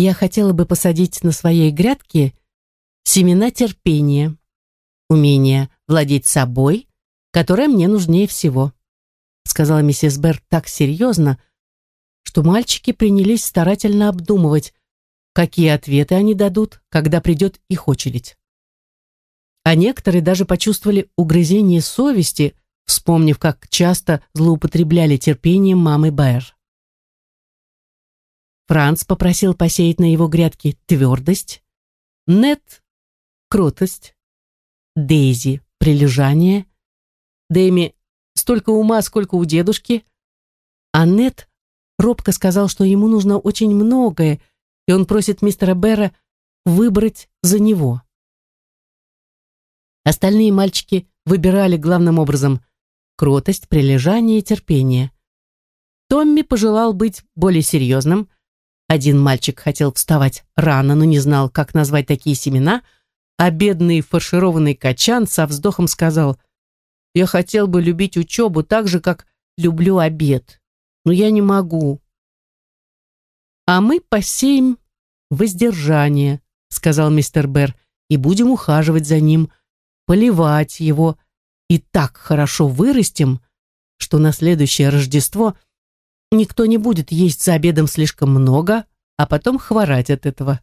я хотела бы посадить на своей грядке семена терпения, умение владеть собой, которое мне нужнее всего», сказала миссис Берр так серьезно, что мальчики принялись старательно обдумывать, какие ответы они дадут, когда придет их очередь. А некоторые даже почувствовали угрызение совести, вспомнив, как часто злоупотребляли терпением мамы Байер. Франц попросил посеять на его грядке твердость, Нет — кротость, Дейзи — прилежание, Дэми — столько ума, сколько у дедушки, а Нет робко сказал, что ему нужно очень многое, и он просит мистера Бера выбрать за него. Остальные мальчики выбирали главным образом кротость, прилежание и терпение. Томми пожелал быть более серьезным, один мальчик хотел вставать рано, но не знал, как назвать такие семена, а бедный фаршированный качан со вздохом сказал, «Я хотел бы любить учебу так же, как люблю обед, но я не могу». «А мы посеем воздержание», — сказал мистер Берр, «и будем ухаживать за ним, поливать его, и так хорошо вырастим, что на следующее Рождество — Никто не будет есть за обедом слишком много, а потом хворать от этого.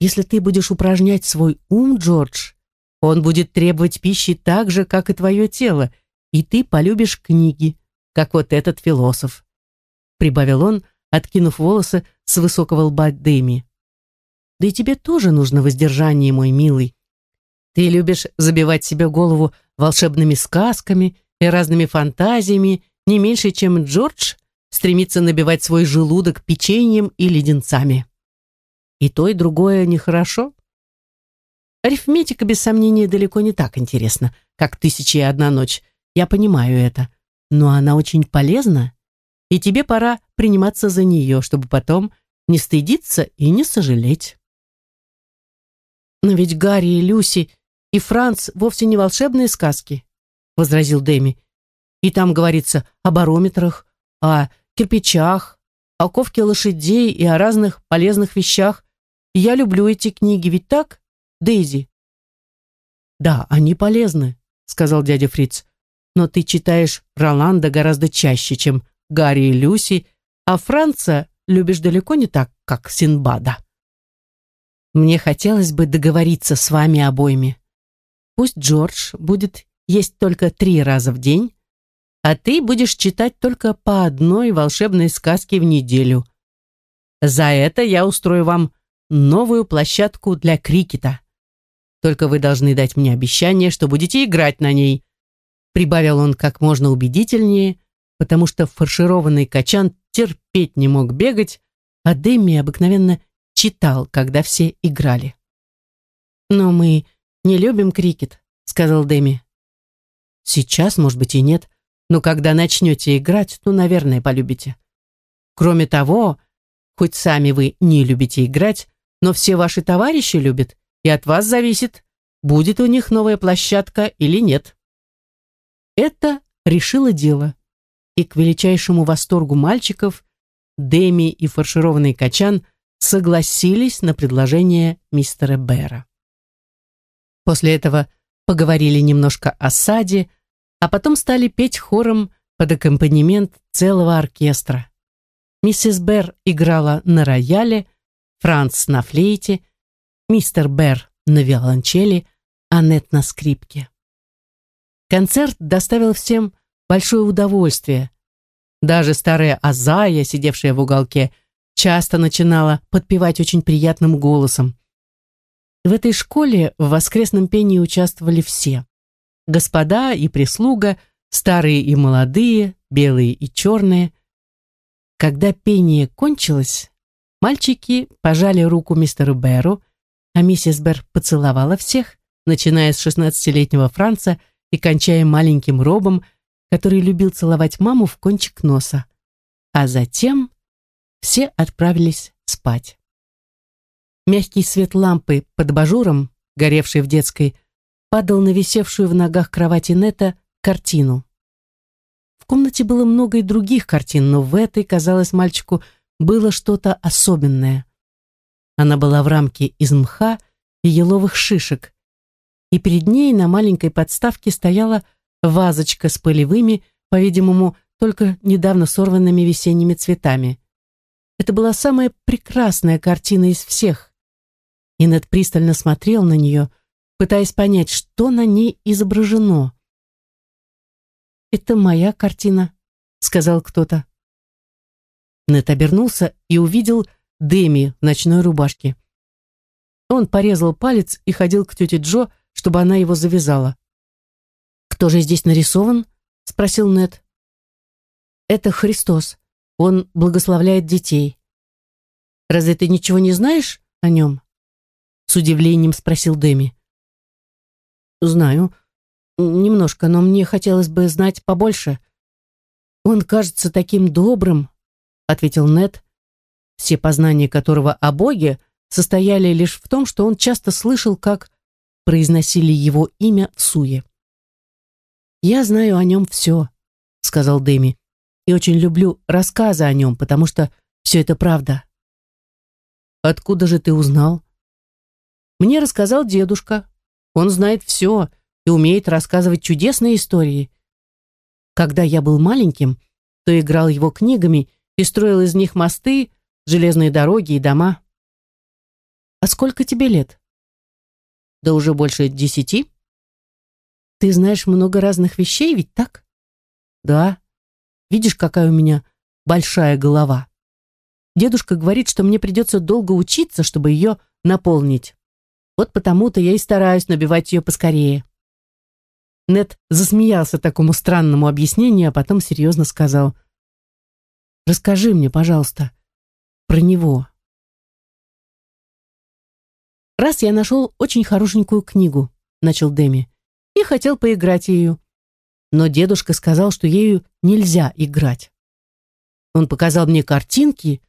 Если ты будешь упражнять свой ум, Джордж, он будет требовать пищи так же, как и твое тело, и ты полюбишь книги, как вот этот философ», прибавил он, откинув волосы с высокого лба Дэми. «Да и тебе тоже нужно воздержание, мой милый. Ты любишь забивать себе голову волшебными сказками и разными фантазиями не меньше, чем Джордж стремится набивать свой желудок печеньем и леденцами. И то, и другое нехорошо. Арифметика, без сомнения, далеко не так интересна, как «Тысяча и одна ночь». Я понимаю это. Но она очень полезна, и тебе пора приниматься за нее, чтобы потом не стыдиться и не сожалеть. «Но ведь Гарри и Люси и Франц вовсе не волшебные сказки», возразил Дэми. «И там говорится о барометрах, о кирпичах, о ковке лошадей и о разных полезных вещах. я люблю эти книги, ведь так, Дейзи? Да, они полезны, сказал дядя Фриц. Но ты читаешь Роланда гораздо чаще, чем Гарри и Люси, а Франца любишь далеко не так, как Синбада. Мне хотелось бы договориться с вами обоими. Пусть Джордж будет есть только три раза в день, а ты будешь читать только по одной волшебной сказке в неделю. За это я устрою вам новую площадку для крикета. Только вы должны дать мне обещание, что будете играть на ней. Прибавил он как можно убедительнее, потому что фаршированный качан терпеть не мог бегать, а Дэми обыкновенно читал, когда все играли. «Но мы не любим крикет», — сказал Дэми. «Сейчас, может быть, и нет, но когда начнете играть, то, наверное, полюбите. Кроме того, хоть сами вы не любите играть, но все ваши товарищи любят, и от вас зависит, будет у них новая площадка или нет. Это решило дело, и к величайшему восторгу мальчиков Деми и фаршированный качан согласились на предложение мистера Бэра. После этого поговорили немножко о саде, а потом стали петь хором под аккомпанемент целого оркестра. Миссис Берр играла на рояле, Франц на флейте, мистер Берр на виолончели, Аннет на скрипке. Концерт доставил всем большое удовольствие. Даже старая Азая, сидевшая в уголке, часто начинала подпевать очень приятным голосом. В этой школе в воскресном пении участвовали все господа и прислуга, старые и молодые, белые и черные. Когда пение кончилось, мальчики пожали руку мистеру Беру, а миссис Бер поцеловала всех, начиная с шестнадцатилетнего Франца и кончая маленьким Робом, который любил целовать маму в кончик носа. А затем все отправились спать. Мягкий свет лампы под бажуром, горевший в детской, падал на висевшую в ногах кровати Нета картину. В комнате было много и других картин, но в этой, казалось мальчику, было что-то особенное. Она была в рамке из мха и еловых шишек, и перед ней на маленькой подставке стояла вазочка с полевыми, по-видимому, только недавно сорванными весенними цветами. Это была самая прекрасная картина из всех. И Нед пристально смотрел на нее, пытаясь понять, что на ней изображено. «Это моя картина», — сказал кто-то. Нед обернулся и увидел Дэми в ночной рубашке. Он порезал палец и ходил к тете Джо, чтобы она его завязала. «Кто же здесь нарисован?» — спросил Нед. «Это Христос. Он благословляет детей». «Разве ты ничего не знаешь о нем?» С удивлением спросил Дэми. «Знаю. Немножко, но мне хотелось бы знать побольше. Он кажется таким добрым», — ответил Нед, все познания которого о Боге состояли лишь в том, что он часто слышал, как произносили его имя в суе. «Я знаю о нем все», — сказал Дэми, «и очень люблю рассказы о нем, потому что все это правда». «Откуда же ты узнал?» «Мне рассказал дедушка. Он знает все и умеет рассказывать чудесные истории. Когда я был маленьким, то играл его книгами и строил из них мосты, железные дороги и дома. А сколько тебе лет? Да уже больше десяти. Ты знаешь много разных вещей, ведь так? Да. Видишь, какая у меня большая голова. Дедушка говорит, что мне придется долго учиться, чтобы ее наполнить. Вот потому-то я и стараюсь набивать ее поскорее. Нед засмеялся такому странному объяснению, а потом серьезно сказал. «Расскажи мне, пожалуйста, про него». «Раз я нашел очень хорошенькую книгу», — начал Дэми и хотел поиграть ею. Но дедушка сказал, что ею нельзя играть. Он показал мне картинки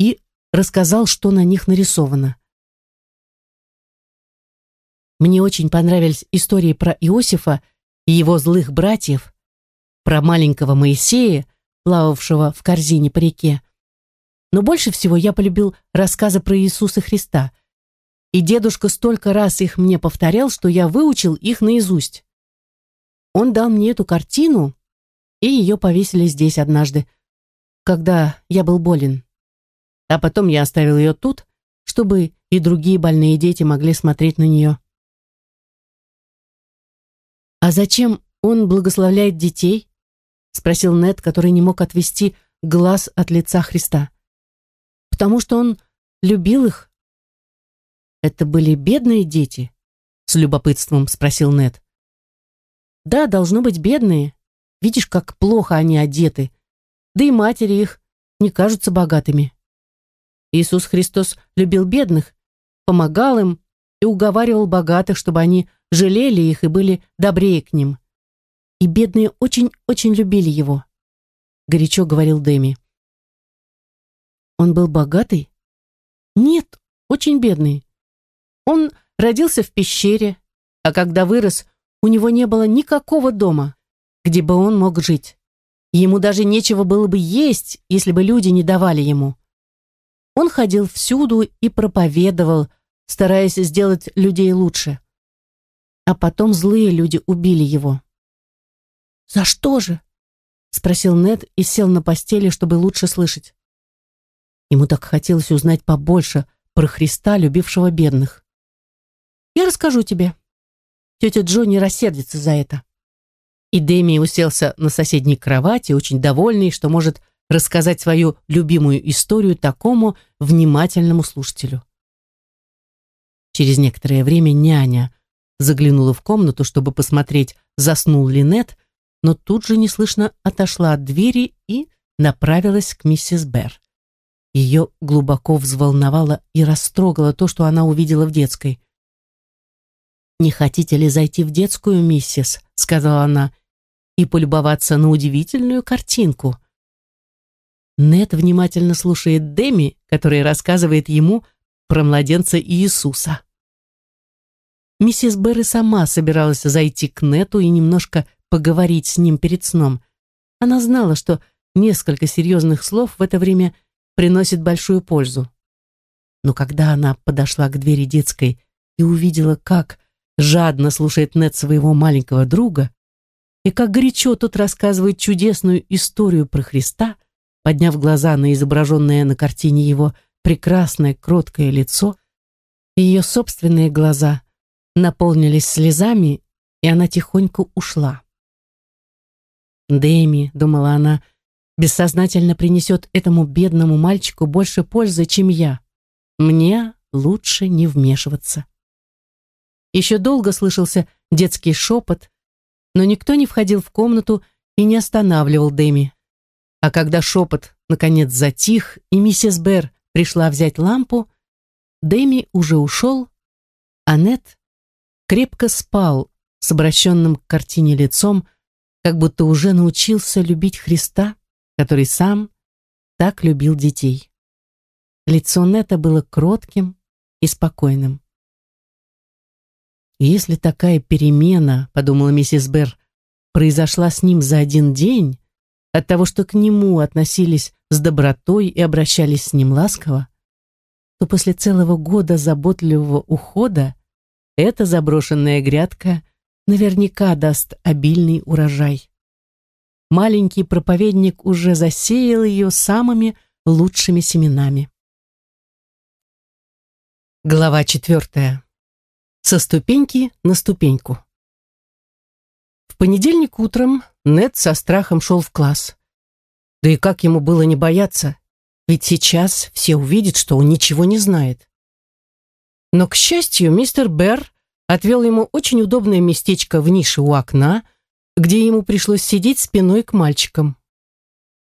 и рассказал, что на них нарисовано. Мне очень понравились истории про Иосифа и его злых братьев, про маленького Моисея, плававшего в корзине по реке. Но больше всего я полюбил рассказы про Иисуса Христа — и дедушка столько раз их мне повторял, что я выучил их наизусть. Он дал мне эту картину, и ее повесили здесь однажды, когда я был болен. А потом я оставил ее тут, чтобы и другие больные дети могли смотреть на нее. «А зачем он благословляет детей?» — спросил Нед, который не мог отвести глаз от лица Христа. «Потому что он любил их это были бедные дети? С любопытством спросил Нед. Да, должно быть бедные. Видишь, как плохо они одеты. Да и матери их не кажутся богатыми. Иисус Христос любил бедных, помогал им и уговаривал богатых, чтобы они жалели их и были добрее к ним. И бедные очень-очень любили его. Горячо говорил Дэми. Он был богатый? Нет, очень бедный. Он родился в пещере, а когда вырос, у него не было никакого дома, где бы он мог жить. Ему даже нечего было бы есть, если бы люди не давали ему. Он ходил всюду и проповедовал, стараясь сделать людей лучше. А потом злые люди убили его. «За что же?» — спросил Нед и сел на постели, чтобы лучше слышать. Ему так хотелось узнать побольше про Христа, любившего бедных. Я расскажу тебе. Тетя Джо не рассердится за это. И Дэми уселся на соседней кровати, очень довольный, что может рассказать свою любимую историю такому внимательному слушателю. Через некоторое время няня заглянула в комнату, чтобы посмотреть, заснул ли Нет, но тут же неслышно отошла от двери и направилась к миссис Берр. Ее глубоко взволновало и растрогало то, что она увидела в детской. «Не хотите ли зайти в детскую, миссис?» — сказала она, «и полюбоваться на удивительную картинку?» Нет внимательно слушает Деми, который рассказывает ему про младенца Иисуса. Миссис Берри сама собиралась зайти к Нету и немножко поговорить с ним перед сном. Она знала, что несколько серьезных слов в это время приносит большую пользу. но когда она подошла к двери детской и увидела, как жадно слушает Нед своего маленького друга, и как горячо тот рассказывает чудесную историю про Христа, подняв глаза на изображенное на картине его прекрасное кроткое лицо, ее собственные глаза наполнились слезами, и она тихонько ушла. «Дэми», — думала она, — «бессознательно принесет этому бедному мальчику больше пользы, чем я. Мне лучше не вмешиваться». Еще долго слышался детский шепот, но никто не входил в комнату и не останавливал Дэми. А когда шепот наконец затих, и миссис Берр пришла взять лампу, Дэми уже ушел, а Нет крепко спал с обращенным к картине лицом, как будто уже научился любить Христа, который сам так любил детей. Лицо Нета было кротким и спокойным. Если такая перемена, подумала миссис Берр, произошла с ним за один день, от того, что к нему относились с добротой и обращались с ним ласково, то после целого года заботливого ухода эта заброшенная грядка наверняка даст обильный урожай. Маленький проповедник уже засеял ее самыми лучшими семенами. Глава четвертая со ступеньки на ступеньку. В понедельник утром Нед со страхом шел в класс. Да и как ему было не бояться, ведь сейчас все увидят, что он ничего не знает. Но, к счастью, мистер Берр отвел ему очень удобное местечко в нише у окна, где ему пришлось сидеть спиной к мальчикам.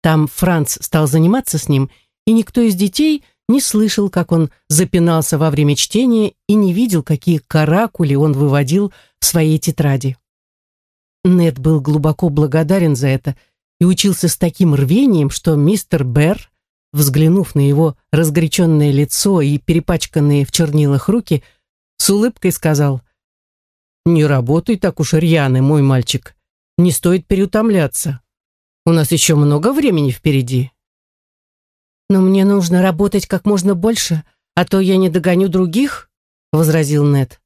Там Франц стал заниматься с ним, и никто из детей – не слышал, как он запинался во время чтения и не видел, какие каракули он выводил в своей тетради. Нед был глубоко благодарен за это и учился с таким рвением, что мистер Берр, взглянув на его разгоряченное лицо и перепачканные в чернилах руки, с улыбкой сказал, «Не работай так уж рьяный, мой мальчик. Не стоит переутомляться. У нас еще много времени впереди». «Но мне нужно работать как можно больше, а то я не догоню других», — возразил Нед.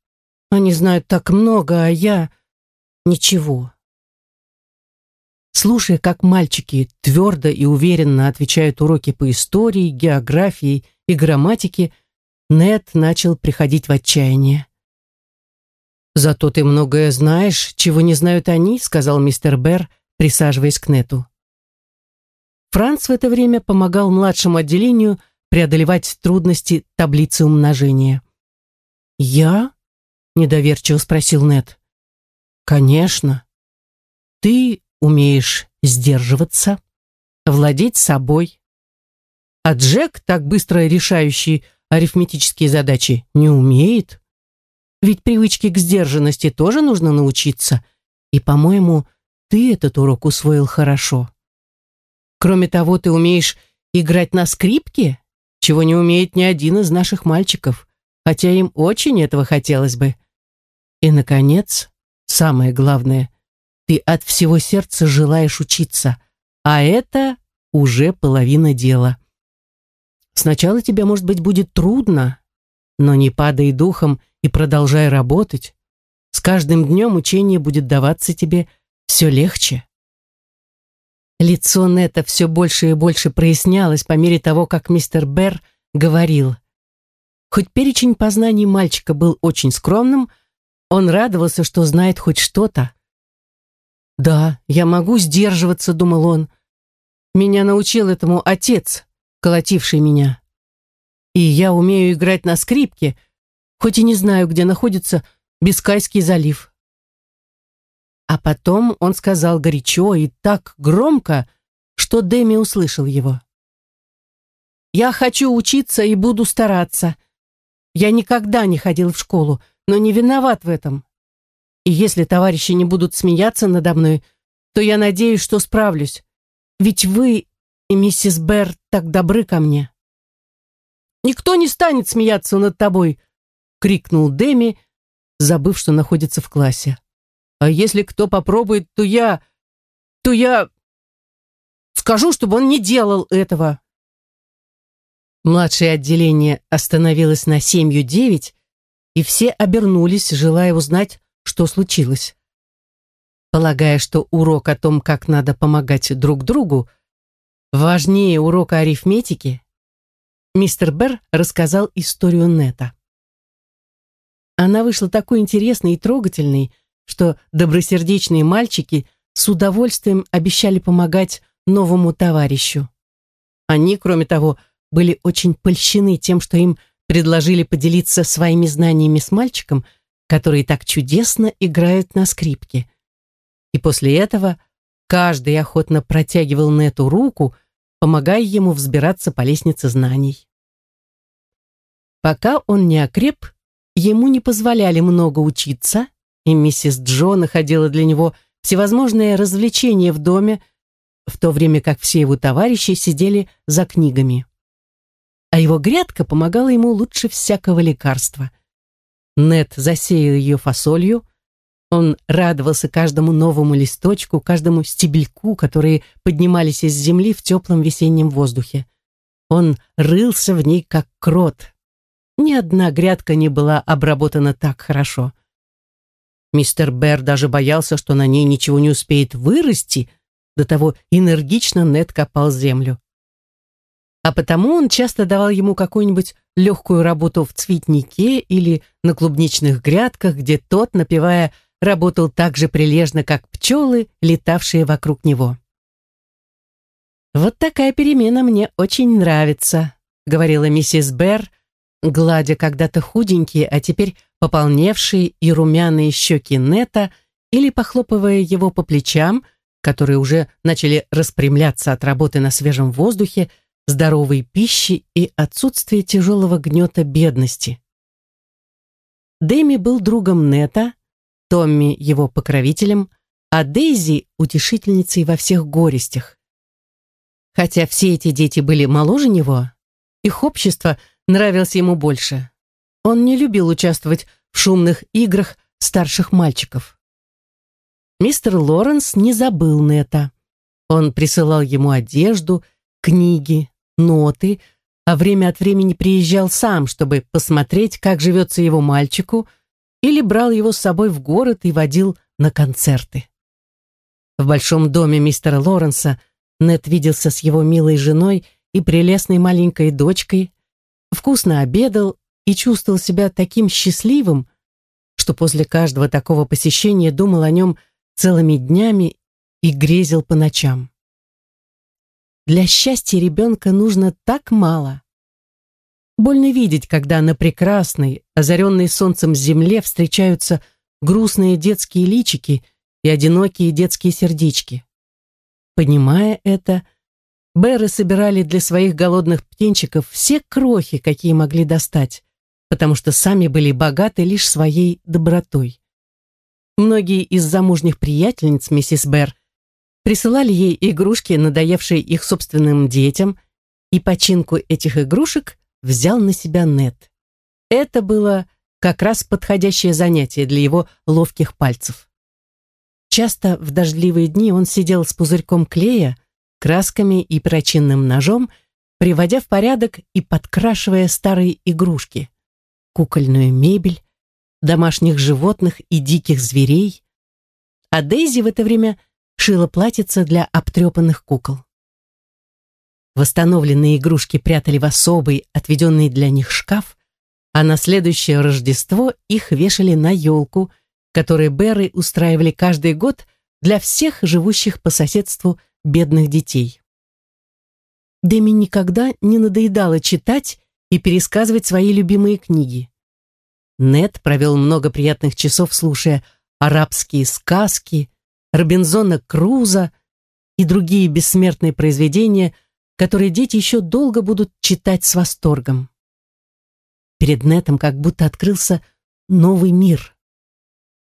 «Они знают так много, а я... ничего». Слушая, как мальчики твердо и уверенно отвечают уроки по истории, географии и грамматике, Нед начал приходить в отчаяние. «Зато ты многое знаешь, чего не знают они», — сказал мистер Берр, присаживаясь к Нету. Франц в это время помогал младшему отделению преодолевать трудности таблицы умножения. «Я?» — недоверчиво спросил Нед. «Конечно. Ты умеешь сдерживаться, владеть собой. А Джек, так быстро решающий арифметические задачи, не умеет. Ведь привычки к сдержанности тоже нужно научиться. И, по-моему, ты этот урок усвоил хорошо. Кроме того, ты умеешь играть на скрипке, чего не умеет ни один из наших мальчиков, хотя им очень этого хотелось бы. И, наконец, самое главное, ты от всего сердца желаешь учиться, а это уже половина дела. Сначала тебе, может быть, будет трудно, но не падай духом и продолжай работать. С каждым днем учение будет даваться тебе все легче. Лицо Нета все больше и больше прояснялось по мере того, как мистер Берр говорил. Хоть перечень познаний мальчика был очень скромным, он радовался, что знает хоть что-то. «Да, я могу сдерживаться», — думал он. «Меня научил этому отец, колотивший меня. И я умею играть на скрипке, хоть и не знаю, где находится Бискайский залив». А потом он сказал горячо и так громко, что Дэми услышал его. «Я хочу учиться и буду стараться. Я никогда не ходил в школу, но не виноват в этом. И если товарищи не будут смеяться надо мной, то я надеюсь, что справлюсь. Ведь вы и миссис Берр так добры ко мне». «Никто не станет смеяться над тобой!» — крикнул Дэми, забыв, что находится в классе. А если кто попробует, то я... то я... скажу, чтобы он не делал этого. Младшее отделение остановилось на семью девять, и все обернулись, желая узнать, что случилось. Полагая, что урок о том, как надо помогать друг другу, важнее урока арифметики, мистер Берр рассказал историю Нета. Она вышла такой интересной и трогательной, что добросердечные мальчики с удовольствием обещали помогать новому товарищу. Они, кроме того, были очень польщены тем, что им предложили поделиться своими знаниями с мальчиком, который так чудесно играет на скрипке. И после этого каждый охотно протягивал на эту руку, помогая ему взбираться по лестнице знаний. Пока он не окреп, ему не позволяли много учиться, и миссис Джо находила для него всевозможные развлечения в доме, в то время как все его товарищи сидели за книгами. А его грядка помогала ему лучше всякого лекарства. Нет засеял ее фасолью, он радовался каждому новому листочку, каждому стебельку, которые поднимались из земли в теплом весеннем воздухе. Он рылся в ней, как крот. Ни одна грядка не была обработана так хорошо. Мистер Бэр даже боялся, что на ней ничего не успеет вырасти, до того энергично Нед копал землю. А потому он часто давал ему какую-нибудь легкую работу в цветнике или на клубничных грядках, где тот, напевая, работал так же прилежно, как пчелы, летавшие вокруг него. «Вот такая перемена мне очень нравится», — говорила миссис Берр, гладя когда-то худенькие, а теперь пополневшие и румяные щеки Нета или похлопывая его по плечам, которые уже начали распрямляться от работы на свежем воздухе, здоровой пищи и отсутствия тяжелого гнета бедности. Дэми был другом Нета, Томми его покровителем, а Дейзи утешительницей во всех горестях. Хотя все эти дети были моложе него, их общество нравилось ему больше. Он не любил участвовать в шумных играх старших мальчиков. Мистер Лоренс не забыл Нета. Он присылал ему одежду, книги, ноты, а время от времени приезжал сам, чтобы посмотреть, как живется его мальчику – или брал его с собой в город и водил на концерты. В большом доме мистера Лоренса Нед виделся с его милой женой и прелестной маленькой дочкой, вкусно обедал и чувствовал себя таким счастливым, что после каждого такого посещения думал о нем целыми днями и грезил по ночам. Для счастья ребенка нужно так мало. Больно видеть, когда на прекрасной, озаренной солнцем земле встречаются грустные детские личики и одинокие детские сердечки. Понимая это, Бэры собирали для своих голодных птенчиков все крохи, какие могли достать, потому что сами были богаты лишь своей добротой. Многие из замужних приятельниц миссис Бэр присылали ей игрушки, надоевшие их собственным детям, и починку этих игрушек взял на себя Нет. Это было как раз подходящее занятие для его ловких пальцев. Часто в дождливые дни он сидел с пузырьком клея, красками и перочинным ножом, приводя в порядок и подкрашивая старые игрушки, кукольную мебель, домашних животных и диких зверей. А Дейзи в это время шила платьица для обтрепанных кукол. Восстановленные игрушки прятали в особый, отведенный для них шкаф, а на следующее Рождество их вешали на елку, которую Беры устраивали каждый год для всех живущих по соседству бедных детей. Деми никогда не надоедало читать и пересказывать свои любимые книги. Нед провел много приятных часов, слушая арабские сказки, Робинзона Круза и другие бессмертные произведения – которые дети еще долго будут читать с восторгом. Перед Нетом как будто открылся новый мир.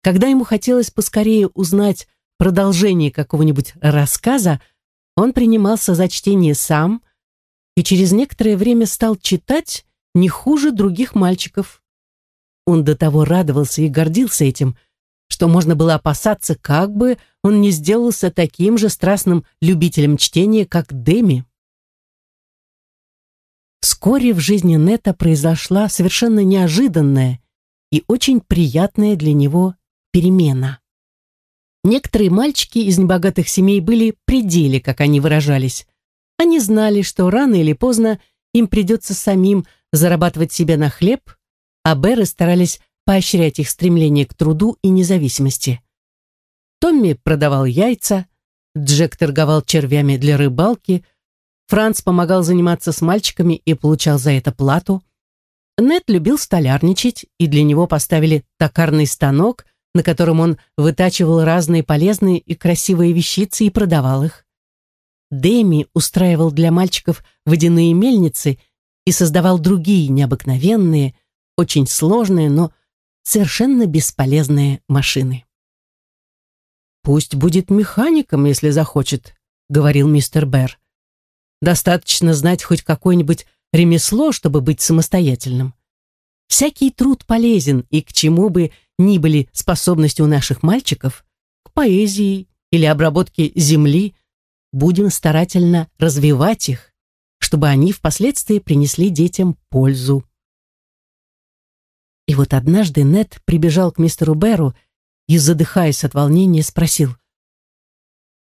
Когда ему хотелось поскорее узнать продолжение какого-нибудь рассказа, он принимался за чтение сам и через некоторое время стал читать не хуже других мальчиков. Он до того радовался и гордился этим, что можно было опасаться, как бы он не сделался таким же страстным любителем чтения, как Деми. Вскоре в жизни Нета произошла совершенно неожиданная и очень приятная для него перемена. Некоторые мальчики из небогатых семей были при деле, как они выражались. Они знали, что рано или поздно им придется самим зарабатывать себе на хлеб, а Беры старались поощрять их стремление к труду и независимости. Томми продавал яйца, Джек торговал червями для рыбалки, Франц помогал заниматься с мальчиками и получал за это плату. Нед любил столярничать, и для него поставили токарный станок, на котором он вытачивал разные полезные и красивые вещицы и продавал их. Дэми устраивал для мальчиков водяные мельницы и создавал другие необыкновенные, очень сложные, но совершенно бесполезные машины. «Пусть будет механиком, если захочет», — говорил мистер Берр. «Достаточно знать хоть какое-нибудь ремесло, чтобы быть самостоятельным. Всякий труд полезен, и к чему бы ни были способности у наших мальчиков, к поэзии или обработке земли, будем старательно развивать их, чтобы они впоследствии принесли детям пользу. И вот однажды Нед прибежал к мистеру Беру и, задыхаясь от волнения, спросил,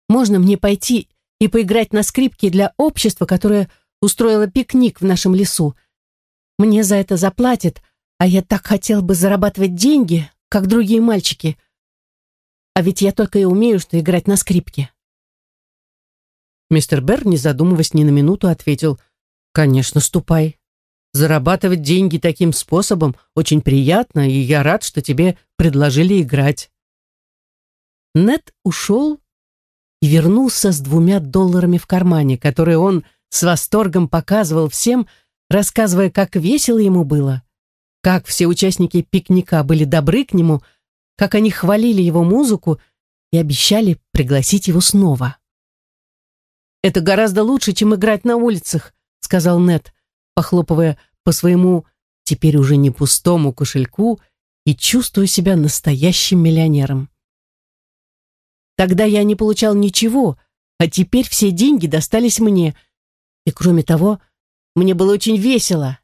«Можно мне пойти и поиграть на скрипке для общества, которое устроило пикник в нашем лесу? Мне за это заплатят, а я так хотел бы зарабатывать деньги, как другие мальчики. А ведь я только и умею, что играть на скрипке». Мистер Берр, не задумываясь ни на минуту, ответил, «Конечно, ступай. Зарабатывать деньги таким способом очень приятно, и я рад, что тебе предложили играть». Нед ушел и вернулся с двумя долларами в кармане, которые он с восторгом показывал всем, рассказывая, как весело ему было, как все участники пикника были добры к нему, как они хвалили его музыку и обещали пригласить его снова. «Это гораздо лучше, чем играть на улицах», сказал Нед, похлопывая по своему теперь уже не пустому кошельку и чувствуя себя настоящим миллионером. Тогда я не получал ничего, а теперь все деньги достались мне. И кроме того, мне было очень весело.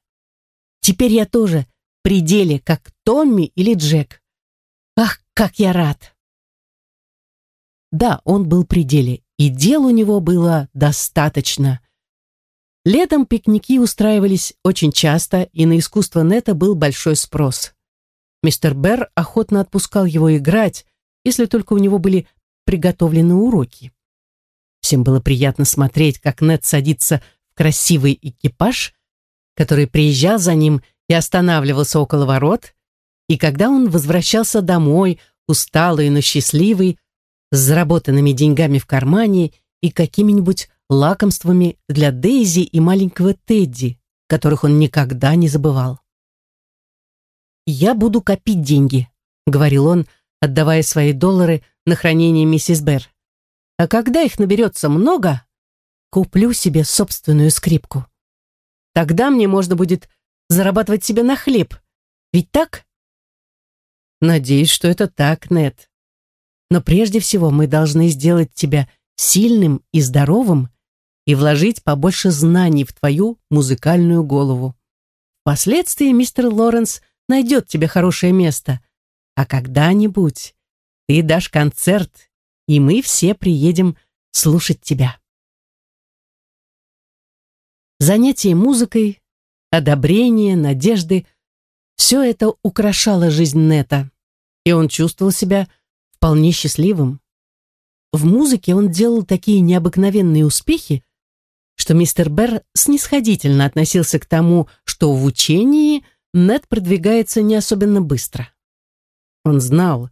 Теперь я тоже при деле, как Томми или Джек. Ах, как я рад! Да, он был при деле, и дел у него было достаточно. Летом пикники устраивались очень часто, и на искусство Нета был большой спрос. Мистер Берр охотно отпускал его играть, если только у него были приготовлены уроки. Всем было приятно смотреть, как Нет садится в красивый экипаж, который приезжал за ним и останавливался около ворот, и когда он возвращался домой, усталый, но счастливый, с заработанными деньгами в кармане и какими-нибудь лакомствами для Дейзи и маленького Тедди, которых он никогда не забывал. «Я буду копить деньги», — говорил он, отдавая свои доллары на хранение миссис Берр. «А когда их наберется много, куплю себе собственную скрипку. Тогда мне можно будет зарабатывать себе на хлеб. Ведь так?» «Надеюсь, что это так, Нет. Но прежде всего мы должны сделать тебя сильным и здоровым и вложить побольше знаний в твою музыкальную голову. Впоследствии мистер Лоренс найдет тебе хорошее место, а когда-нибудь ты дашь концерт, и мы все приедем слушать тебя. Занятия музыкой, одобрение, надежды — все это украшало жизнь Нета, и он чувствовал себя вполне счастливым. В музыке он делал такие необыкновенные успехи, что мистер Берр снисходительно относился к тому, что в учении Нед продвигается не особенно быстро. Он знал,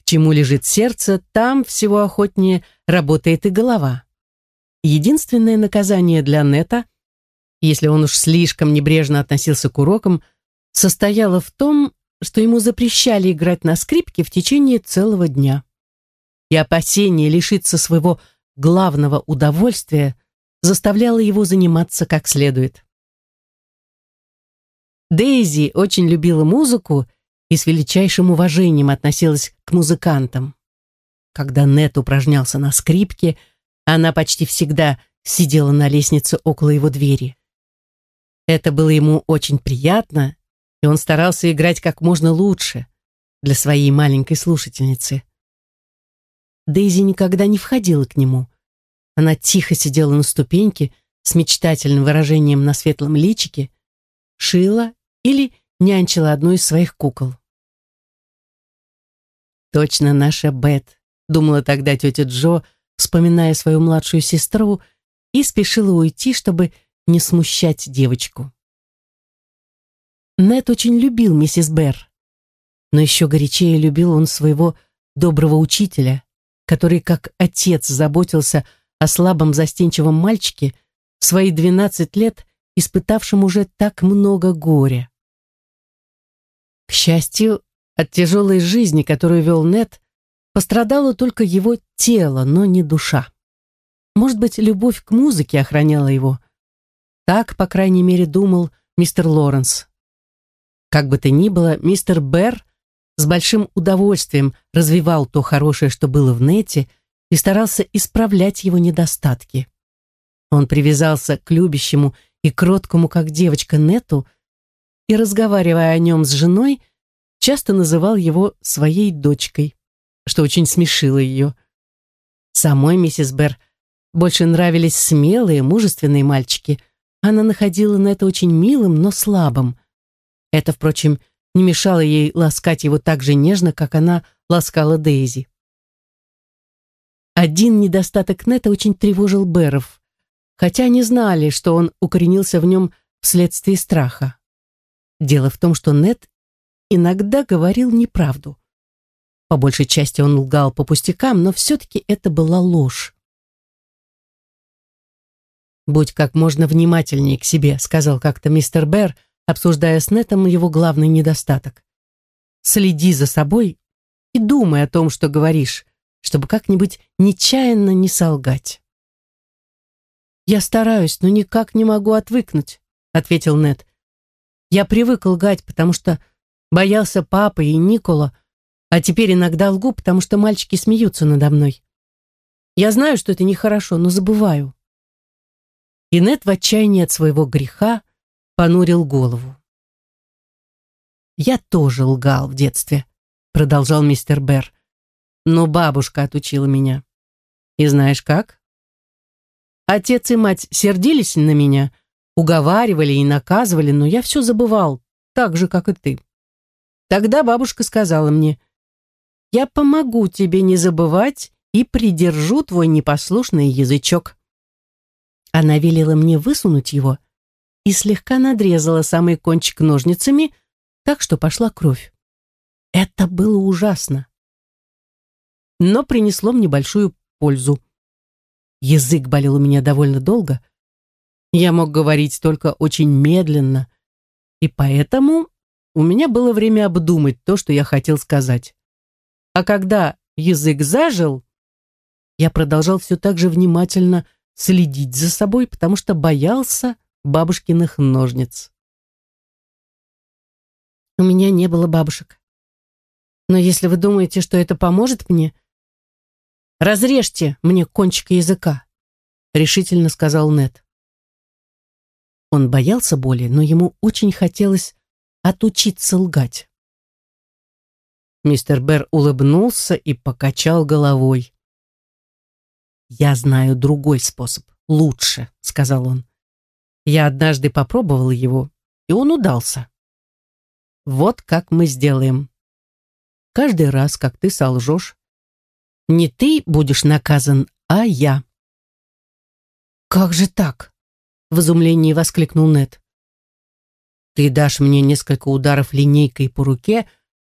к чему лежит сердце, там всего охотнее работает и голова. Единственное наказание для Нета, если он уж слишком небрежно относился к урокам, состояло в том, что ему запрещали играть на скрипке в течение целого дня. И опасение лишиться своего главного удовольствия заставляло его заниматься как следует. Дейзи очень любила музыку и с величайшим уважением относилась к музыкантам. Когда Нет упражнялся на скрипке, она почти всегда сидела на лестнице около его двери. Это было ему очень приятно, и он старался играть как можно лучше для своей маленькой слушательницы. Дейзи никогда не входила к нему. Она тихо сидела на ступеньке с мечтательным выражением на светлом личике, шила или нянчила одну из своих кукол. «Точно наша Бет», — думала тогда тетя Джо, вспоминая свою младшую сестру, и спешила уйти, чтобы не смущать девочку. Нет очень любил миссис Берр, но еще горячее любил он своего доброго учителя, который как отец заботился о слабом застенчивом мальчике в свои двенадцать лет, испытавшем уже так много горя. К счастью, от тяжелой жизни, которую вел Нет, пострадало только его тело, но не душа. Может быть, любовь к музыке охраняла его. Так, по крайней мере, думал мистер Лоренс. Как бы то ни было, мистер Берр с большим удовольствием развивал то хорошее, что было в Нете, и старался исправлять его недостатки. Он привязался к любящему и кроткому, как девочка, Нету, и, разговаривая о нем с женой, часто называл его своей дочкой, что очень смешило ее. Самой миссис Берр больше нравились смелые, мужественные мальчики. Она находила на это очень милым, но слабым. Это, впрочем, не мешало ей ласкать его так же нежно, как она ласкала Дейзи. Один недостаток Нета очень тревожил Беров, хотя они знали, что он укоренился в нем вследствие страха. Дело в том, что Нет иногда говорил неправду. По большей части он лгал по пустякам, но все-таки это была ложь. «Будь как можно внимательнее к себе», — сказал как-то мистер Берр, обсуждая с Нетом его главный недостаток. «Следи за собой и думай о том, что говоришь, чтобы как-нибудь нечаянно не солгать». «Я стараюсь, но никак не могу отвыкнуть», — ответил Нет. «Я привык лгать, потому что боялся папы и Никола, а теперь иногда лгу, потому что мальчики смеются надо мной. Я знаю, что это нехорошо, но забываю». И Нет в отчаянии от своего греха понурил голову. «Я тоже лгал в детстве», — продолжал мистер Берр. «Но бабушка отучила меня. И знаешь как? Отец и мать сердились на меня, уговаривали и наказывали, но я все забывал, так же, как и ты. Тогда бабушка сказала мне, «Я помогу тебе не забывать и придержу твой непослушный язычок». Она велела мне высунуть его и слегка надрезала самый кончик ножницами, так что пошла кровь. Это было ужасно. Но принесло мне большую пользу. Язык болел у меня довольно долго. Я мог говорить только очень медленно, и поэтому у меня было время обдумать то, что я хотел сказать. А когда язык зажил, я продолжал все так же внимательно следить за собой, потому что боялся, бабушкиных ножниц. У меня не было бабушек. Но если вы думаете, что это поможет мне, разрежьте мне кончик языка, решительно сказал Нет. Он боялся боли, но ему очень хотелось отучиться лгать. Мистер Берр улыбнулся и покачал головой. «Я знаю другой способ, лучше», — сказал он. Я однажды попробовал его, и он удался. Вот как мы сделаем. Каждый раз, как ты солжешь, не ты будешь наказан, а я. «Как же так?» — в изумлении воскликнул Нед. «Ты дашь мне несколько ударов линейкой по руке,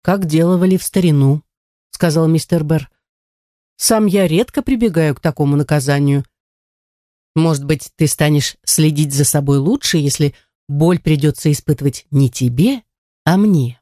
как делали в старину», — сказал мистер Берр. «Сам я редко прибегаю к такому наказанию, может быть, ты станешь следить за собой лучше, если боль придется испытывать не тебе, а мне.